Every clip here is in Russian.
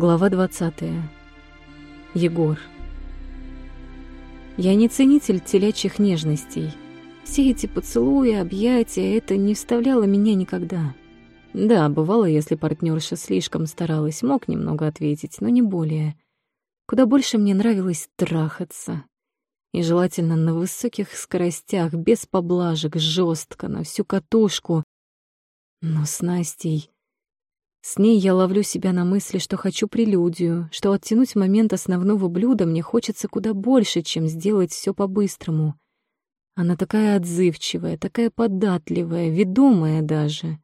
Глава 20. Егор. Я не ценитель телячьих нежностей. Все эти поцелуи, объятия — это не вставляло меня никогда. Да, бывало, если партнерша слишком старалась, мог немного ответить, но не более. Куда больше мне нравилось трахаться. И желательно на высоких скоростях, без поблажек, жестко, на всю катушку. Но с Настей... С ней я ловлю себя на мысли, что хочу прелюдию, что оттянуть момент основного блюда мне хочется куда больше, чем сделать все по-быстрому. Она такая отзывчивая, такая податливая, ведомая даже.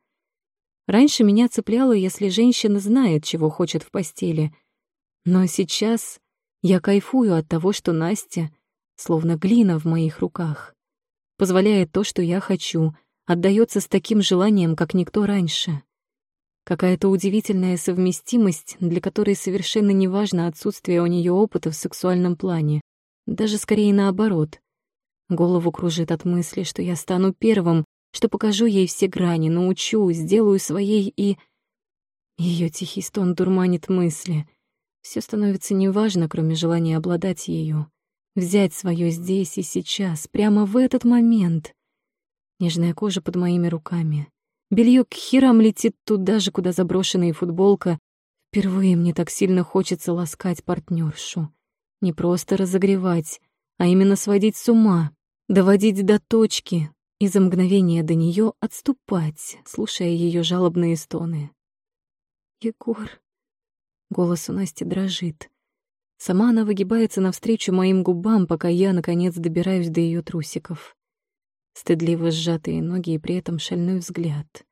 Раньше меня цепляло, если женщина знает, чего хочет в постели. Но сейчас я кайфую от того, что Настя словно глина в моих руках. Позволяет то, что я хочу, отдаётся с таким желанием, как никто раньше. Какая-то удивительная совместимость, для которой совершенно не важно отсутствие у нее опыта в сексуальном плане. Даже скорее наоборот. Голову кружит от мысли, что я стану первым, что покажу ей все грани, научу, сделаю своей и... Ее тихий стон дурманит мысли. Все становится неважно, кроме желания обладать ею. Взять свое здесь и сейчас, прямо в этот момент. Нежная кожа под моими руками, Белье к херам летит туда же, куда заброшенная футболка. Впервые мне так сильно хочется ласкать партнершу. Не просто разогревать, а именно сводить с ума, доводить до точки и за мгновение до нее отступать, слушая ее жалобные стоны. «Егор...» Голос у Насти дрожит. Сама она выгибается навстречу моим губам, пока я, наконец, добираюсь до ее трусиков стыдливо сжатые ноги и при этом шальной взгляд.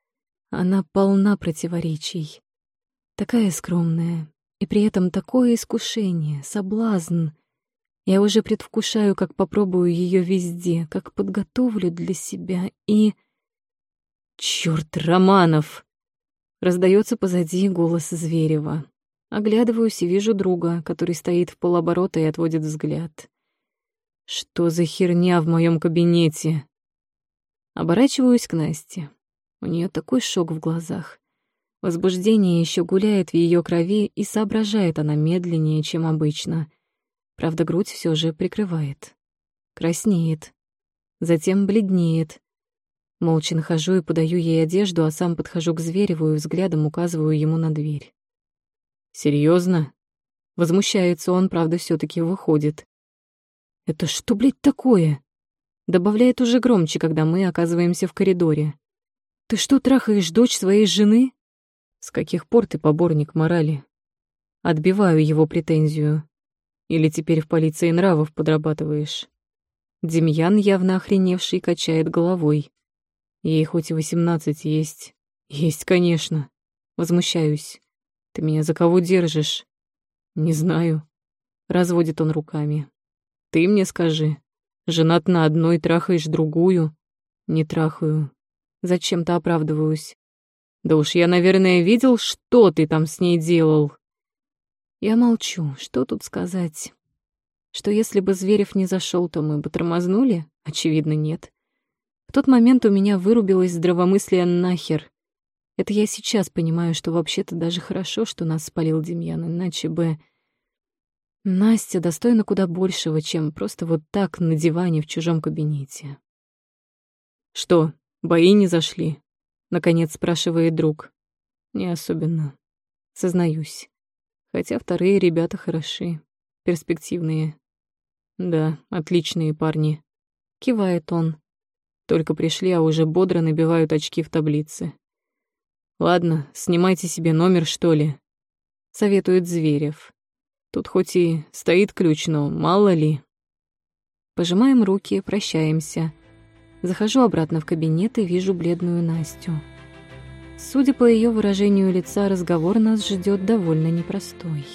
Она полна противоречий. Такая скромная, и при этом такое искушение, соблазн. Я уже предвкушаю, как попробую ее везде, как подготовлю для себя и... Чёрт, Романов! Раздается позади голос Зверева. Оглядываюсь и вижу друга, который стоит в полоборота и отводит взгляд. Что за херня в моем кабинете? Оборачиваюсь к Насте. У нее такой шок в глазах. Возбуждение еще гуляет в ее крови, и соображает она медленнее, чем обычно. Правда, грудь все же прикрывает. Краснеет. Затем бледнеет. Молча нахожу и подаю ей одежду, а сам подхожу к Звереву и взглядом указываю ему на дверь. Серьезно? Возмущается он, правда, все таки выходит. «Это что, блядь, такое?» Добавляет уже громче, когда мы оказываемся в коридоре. «Ты что, трахаешь дочь своей жены?» «С каких пор ты поборник морали?» Отбиваю его претензию. «Или теперь в полиции нравов подрабатываешь?» Демьян, явно охреневший, качает головой. Ей хоть и восемнадцать есть. Есть, конечно. Возмущаюсь. Ты меня за кого держишь? Не знаю. Разводит он руками. Ты мне скажи. Женат на одной, трахаешь другую. Не трахаю. Зачем-то оправдываюсь. Да уж я, наверное, видел, что ты там с ней делал. Я молчу. Что тут сказать? Что если бы Зверев не зашел, то мы бы тормознули? Очевидно, нет. В тот момент у меня вырубилось здравомыслие нахер. Это я сейчас понимаю, что вообще-то даже хорошо, что нас спалил Демьян, иначе бы... Настя достойна куда большего, чем просто вот так на диване в чужом кабинете. «Что, бои не зашли?» — наконец спрашивает друг. «Не особенно. Сознаюсь. Хотя вторые ребята хороши, перспективные. Да, отличные парни». Кивает он. Только пришли, а уже бодро набивают очки в таблице. «Ладно, снимайте себе номер, что ли?» — советует Зверев. Тут хоть и стоит ключ, но мало ли. Пожимаем руки, прощаемся. Захожу обратно в кабинет и вижу бледную Настю. Судя по ее выражению лица, разговор нас ждет довольно непростой.